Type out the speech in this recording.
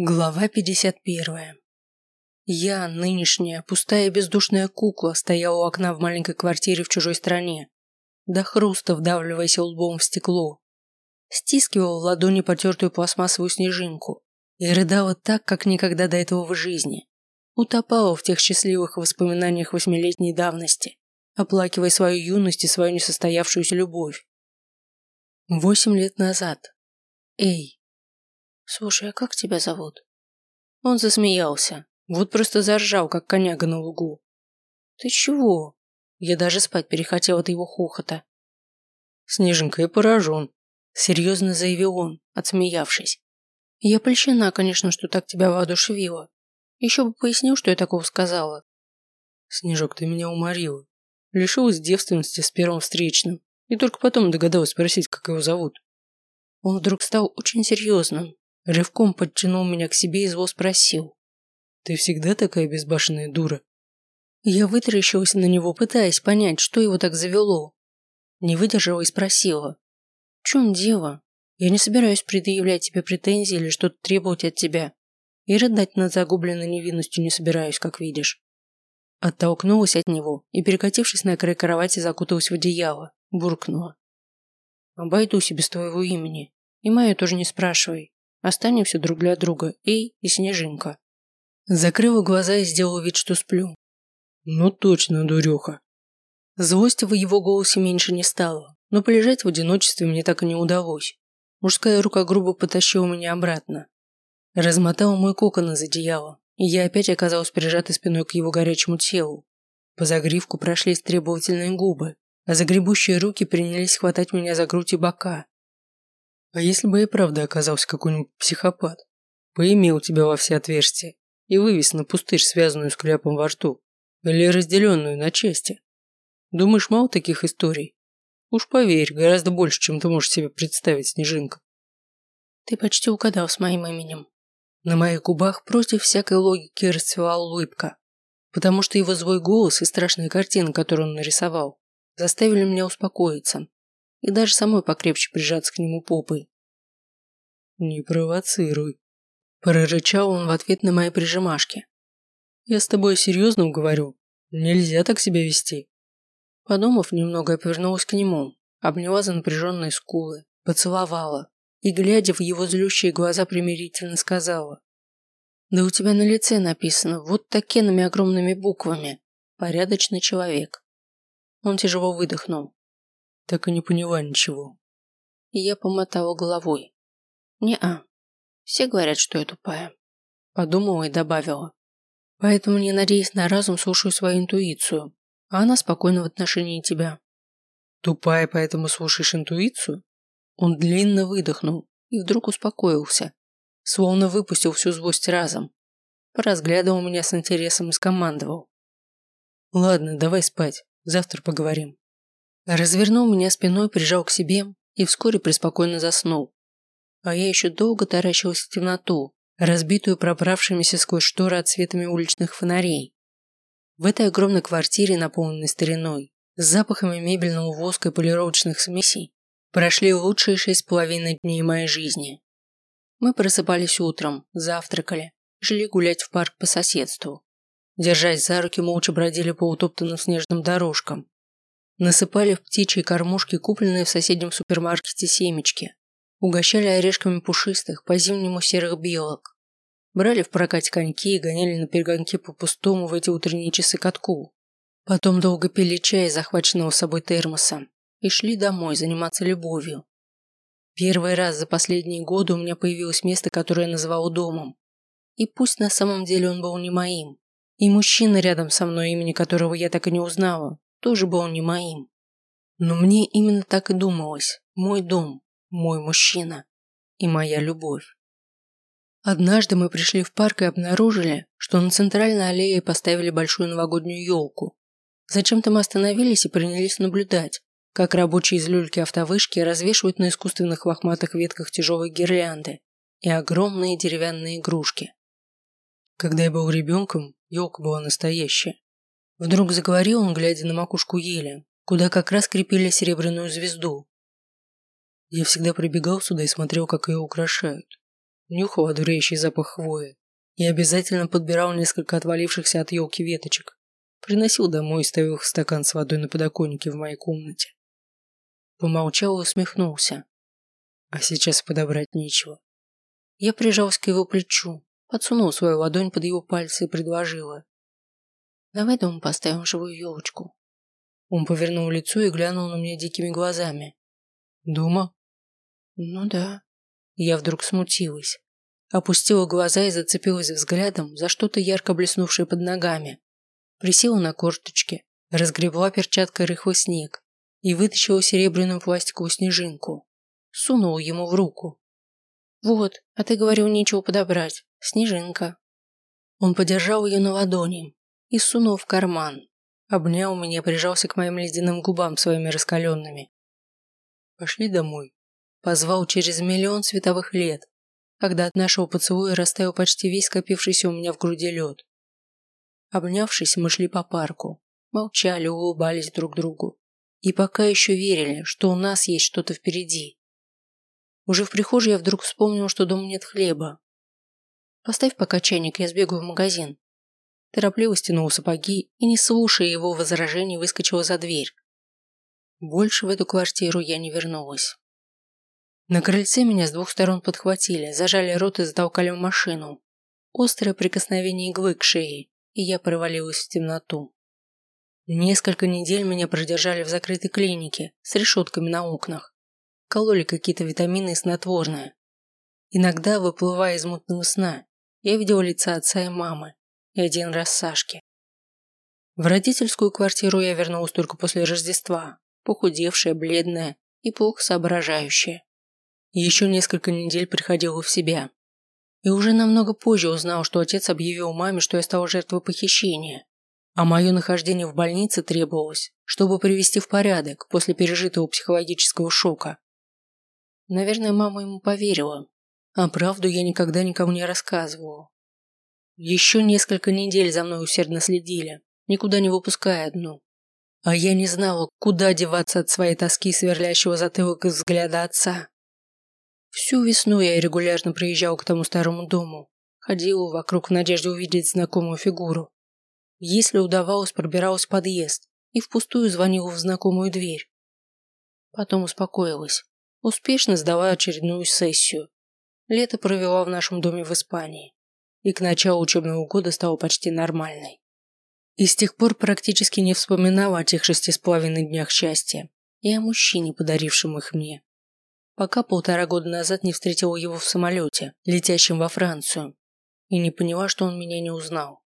Глава 51. Я, нынешняя, пустая бездушная кукла, стояла у окна в маленькой квартире в чужой стране, до хруста вдавливаясь лбом в стекло. Стискивала в ладони потертую пластмассовую снежинку и рыдала так, как никогда до этого в жизни. Утопала в тех счастливых воспоминаниях восьмилетней давности, оплакивая свою юность и свою несостоявшуюся любовь. Восемь лет назад. Эй, «Слушай, а как тебя зовут?» Он засмеялся. Вот просто заржал, как коняга на лугу. «Ты чего?» Я даже спать перехотел от его хохота. «Снежинка, я поражен», – серьезно заявил он, отсмеявшись. «Я польщена, конечно, что так тебя воодушевило. Еще бы пояснил, что я такого сказала». «Снежок, ты меня уморила. Лишилась девственности с первым встречным. И только потом догадалась спросить, как его зовут». Он вдруг стал очень серьезным, Рывком подтянул меня к себе и зло спросил. «Ты всегда такая безбашенная дура?» Я вытаращилась на него, пытаясь понять, что его так завело. Не выдержала и спросила. «В чем дело? Я не собираюсь предъявлять тебе претензии или что-то требовать от тебя. И рыдать над загубленной невинностью не собираюсь, как видишь». Оттолкнулась от него и, перекатившись на край кровати, закуталась в одеяло, буркнула. «Обойдусь без твоего имени. И мое тоже не спрашивай. Останемся друг для друга, Эй и Снежинка. Закрыла глаза и сделала вид, что сплю. Ну точно, дуреха. Злости в его голосе меньше не стало, но полежать в одиночестве мне так и не удалось. Мужская рука грубо потащила меня обратно. Размотала мой кокон из одеяла, и я опять оказалась прижатой спиной к его горячему телу. По загривку прошлись требовательные губы, а загребущие руки принялись хватать меня за грудь и бока. А если бы и правда оказался какой-нибудь психопат, поимел тебя во все отверстия и вывез на пустырь, связанную с кляпом во рту, или разделенную на части? Думаешь, мало таких историй? Уж поверь, гораздо больше, чем ты можешь себе представить, Снежинка. Ты почти угадал с моим именем. На моих губах против всякой логики расцвела улыбка, потому что его злой голос и страшные картины, которые он нарисовал, заставили меня успокоиться и даже самой покрепче прижаться к нему попой. «Не провоцируй», – прорычал он в ответ на мои прижимашки. «Я с тобой серьезно говорю. Нельзя так себя вести». Подумав немного, я повернулась к нему, обняла за напряженные скулы, поцеловала и, глядя в его злющие глаза, примирительно сказала. «Да у тебя на лице написано вот такими огромными буквами. Порядочный человек». Он тяжело выдохнул так и не поняла ничего. И я помотала головой. Не-а. Все говорят, что я тупая. Подумала и добавила. Поэтому, не надеясь на разум, слушаю свою интуицию. А она спокойна в отношении тебя. Тупая, поэтому слушаешь интуицию? Он длинно выдохнул и вдруг успокоился. Словно выпустил всю злость разом. Поразглядывал меня с интересом и скомандовал. Ладно, давай спать. Завтра поговорим. Развернул меня спиной, прижал к себе и вскоре преспокойно заснул. А я еще долго таращилась в темноту, разбитую пробравшимися сквозь шторы отсветами уличных фонарей. В этой огромной квартире, наполненной стариной, с запахами мебельного воска и полировочных смесей, прошли лучшие шесть половиной дней моей жизни. Мы просыпались утром, завтракали, шли гулять в парк по соседству. Держась за руки, молча бродили по утоптанным снежным дорожкам, Насыпали в птичьи кормушки, купленные в соседнем супермаркете семечки. Угощали орешками пушистых, по-зимнему серых белок. Брали в прокате коньки и гоняли на перегонке по пустому в эти утренние часы катку. Потом долго пили чай, захваченного с собой термосом, и шли домой заниматься любовью. Первый раз за последние годы у меня появилось место, которое я называла домом. И пусть на самом деле он был не моим, и мужчина рядом со мной, имени которого я так и не узнала, тоже был не моим. Но мне именно так и думалось. Мой дом, мой мужчина и моя любовь. Однажды мы пришли в парк и обнаружили, что на центральной аллее поставили большую новогоднюю елку. Зачем-то мы остановились и принялись наблюдать, как рабочие из люльки автовышки развешивают на искусственных лохматых ветках тяжелые гирлянды и огромные деревянные игрушки. Когда я был ребенком, елка была настоящая. Вдруг заговорил он, глядя на макушку ели, куда как раз крепили серебряную звезду. Я всегда прибегал сюда и смотрел, как ее украшают. нюхал одуряющий запах хвои и обязательно подбирал несколько отвалившихся от елки веточек, приносил домой и ставил их в стакан с водой на подоконнике в моей комнате. Помолчал и усмехнулся. А сейчас подобрать нечего. Я прижался к его плечу, подсунул свою ладонь под его пальцы и предложила. «Давай дома поставим живую елочку». Он повернул лицо и глянул на меня дикими глазами. «Дома?» «Ну да». Я вдруг смутилась. Опустила глаза и зацепилась взглядом за что-то ярко блеснувшее под ногами. Присела на корточки, разгребла перчаткой рыхлый снег и вытащила серебряную пластиковую снежинку. Сунула ему в руку. «Вот, а ты говорил, нечего подобрать. Снежинка». Он подержал ее на ладони и сунул в карман. Обнял меня, прижался к моим ледяным губам своими раскаленными. «Пошли домой», Позвал через миллион световых лет, когда от нашего поцелуя растаял почти весь скопившийся у меня в груди лед. Обнявшись, мы шли по парку, молчали, улыбались друг другу. И пока еще верили, что у нас есть что-то впереди. Уже в прихожей я вдруг вспомнил, что дома нет хлеба. «Поставь пока чайник, я сбегаю в магазин». Торопливо стянул сапоги и, не слушая его возражений, выскочила за дверь. Больше в эту квартиру я не вернулась. На крыльце меня с двух сторон подхватили, зажали рот и затолкали в машину. Острое прикосновение иглы к шее, и я провалилась в темноту. Несколько недель меня продержали в закрытой клинике с решетками на окнах. Кололи какие-то витамины и снотворное. Иногда, выплывая из мутного сна, я видела лица отца и мамы, и один раз Сашки. В родительскую квартиру я вернулась только после Рождества, похудевшая, бледная и плохо соображающая. Еще несколько недель приходила в себя. И уже намного позже узнал, что отец объявил маме, что я стал жертвой похищения. А мое нахождение в больнице требовалось, чтобы привести в порядок после пережитого психологического шока. Наверное, мама ему поверила, а правду я никогда никому не рассказывала. Еще несколько недель за мной усердно следили, никуда не выпуская одну. А я не знала, куда деваться от своей тоски сверлящего затылок взгляда отца. Всю весну я регулярно приезжал к тому старому дому, ходил вокруг в надежде увидеть знакомую фигуру. Если удавалось, пробиралась в подъезд и впустую звонил в знакомую дверь. Потом успокоилась, успешно сдала очередную сессию. Лето провела в нашем доме в Испании, и к началу учебного года стала почти нормальной. И с тех пор практически не вспоминала о тех шести с половиной днях счастья и о мужчине, подарившем их мне пока полтора года назад не встретила его в самолете, летящем во Францию, и не поняла, что он меня не узнал.